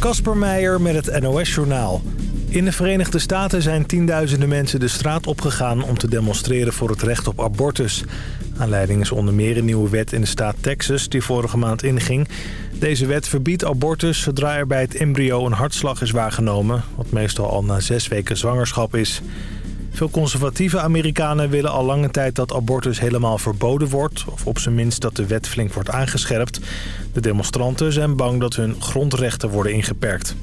Kasper Meijer met het NOS-journaal. In de Verenigde Staten zijn tienduizenden mensen de straat opgegaan... om te demonstreren voor het recht op abortus. Aanleiding is onder meer een nieuwe wet in de staat Texas die vorige maand inging. Deze wet verbiedt abortus zodra er bij het embryo een hartslag is waargenomen... wat meestal al na zes weken zwangerschap is. Veel conservatieve Amerikanen willen al lange tijd dat abortus helemaal verboden wordt... of op zijn minst dat de wet flink wordt aangescherpt. De demonstranten zijn bang dat hun grondrechten worden ingeperkt.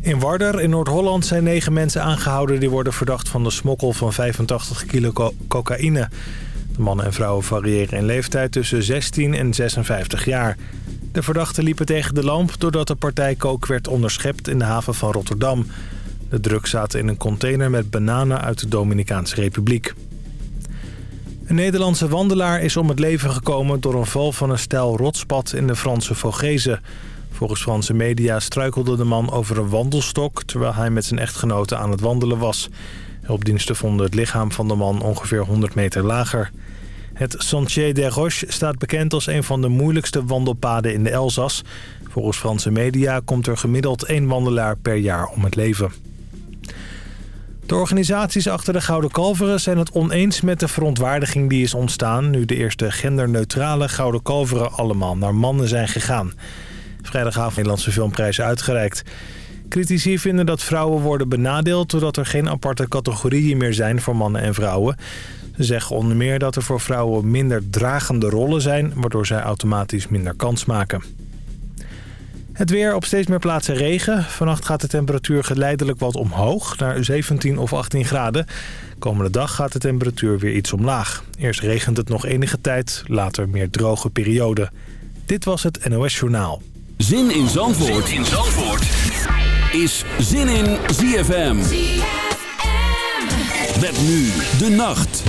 In Warder in Noord-Holland zijn negen mensen aangehouden... die worden verdacht van de smokkel van 85 kilo cocaïne. De mannen en vrouwen variëren in leeftijd tussen 16 en 56 jaar. De verdachten liepen tegen de lamp doordat de partij kook werd onderschept in de haven van Rotterdam... De drugs zaten in een container met bananen uit de Dominicaanse Republiek. Een Nederlandse wandelaar is om het leven gekomen door een val van een stijl rotspad in de Franse Vogezen. Volgens Franse media struikelde de man over een wandelstok terwijl hij met zijn echtgenote aan het wandelen was. Hulpdiensten vonden het lichaam van de man ongeveer 100 meter lager. Het Sentier des Roches staat bekend als een van de moeilijkste wandelpaden in de Elzas. Volgens Franse media komt er gemiddeld één wandelaar per jaar om het leven. De organisaties achter de Gouden Kalveren zijn het oneens met de verontwaardiging die is ontstaan... nu de eerste genderneutrale Gouden Kalveren allemaal naar mannen zijn gegaan. Vrijdagavond Nederlandse Filmprijs uitgereikt. Critici vinden dat vrouwen worden benadeeld... doordat er geen aparte categorieën meer zijn voor mannen en vrouwen. Ze zeggen onder meer dat er voor vrouwen minder dragende rollen zijn... waardoor zij automatisch minder kans maken. Het weer op steeds meer plaatsen regen. Vannacht gaat de temperatuur geleidelijk wat omhoog naar 17 of 18 graden. Komende dag gaat de temperatuur weer iets omlaag. Eerst regent het nog enige tijd, later meer droge periode. Dit was het NOS Journaal. Zin in Zandvoort, zin in Zandvoort. is Zin in ZFM. ZFM. Met nu de nacht.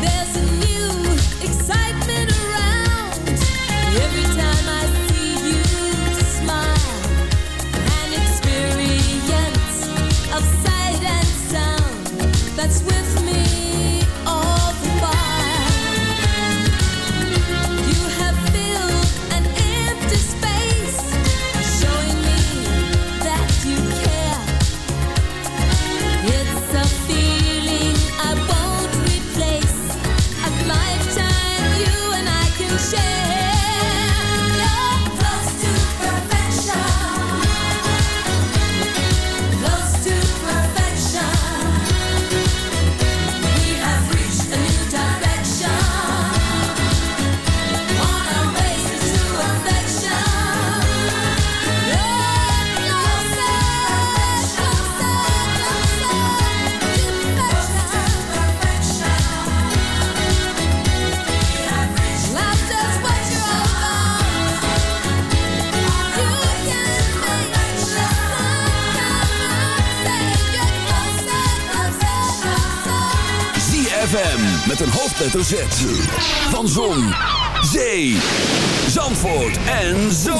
There's hoofdletter Z. Van Zon, Zee, Zandvoort en Zomerhits.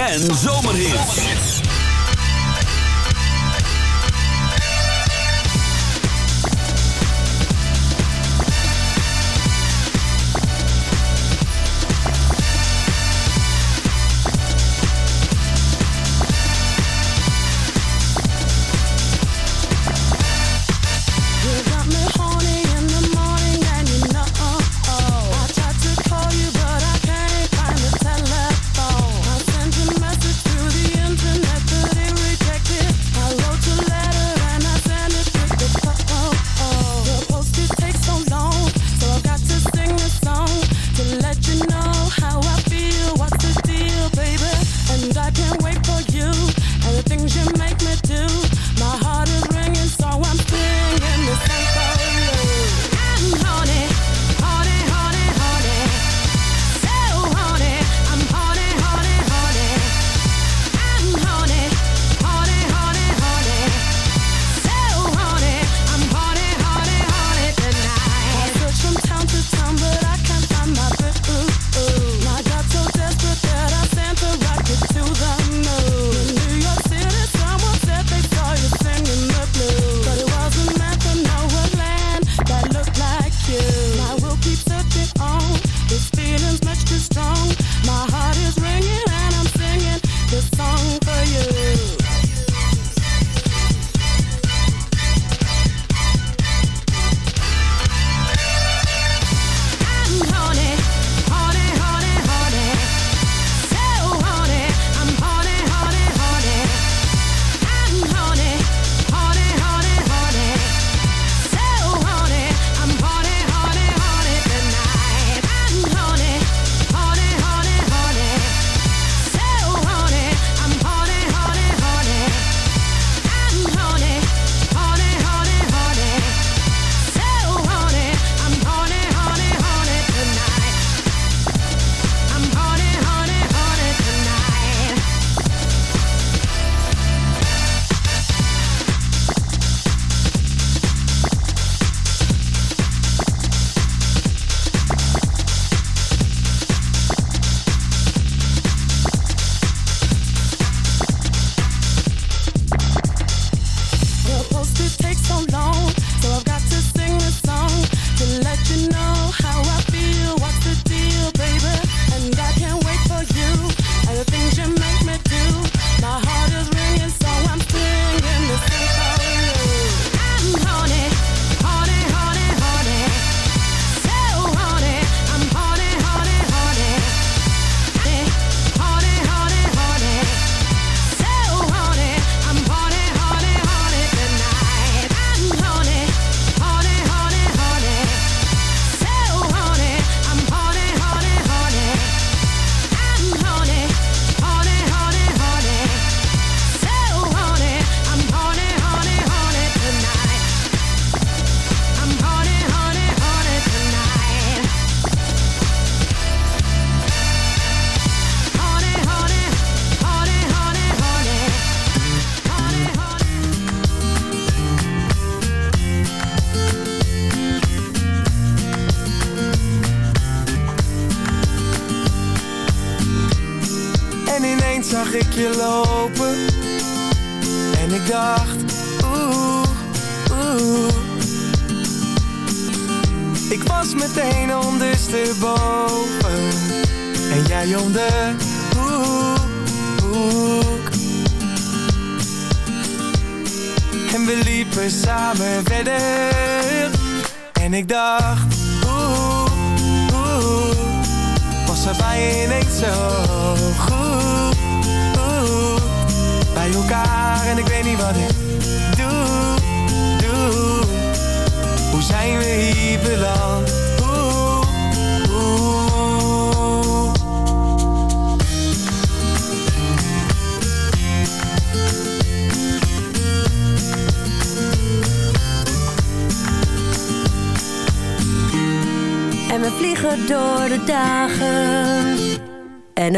En zomerhit.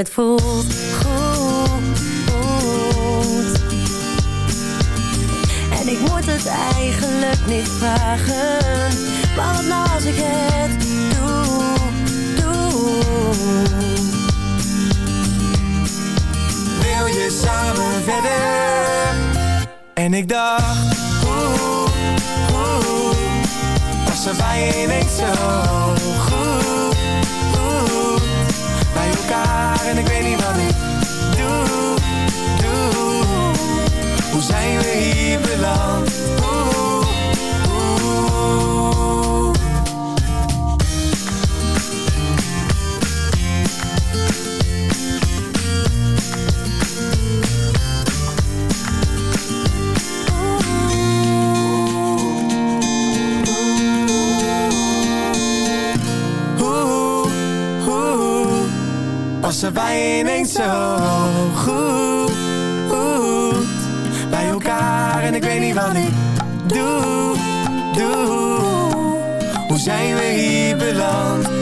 Het voelt goed, En ik moet het eigenlijk niet vragen. Want als ik het doe, doe Wil je samen verder? En ik dacht Oeh, oeh Was er bij ik zo goed oeh, Bij elkaar en ik weet niet wat ik doe, doe Hoe zijn we hier beland? Bij elkaar en ik weet niet wat ik doe, doe. Zijn we hier beland?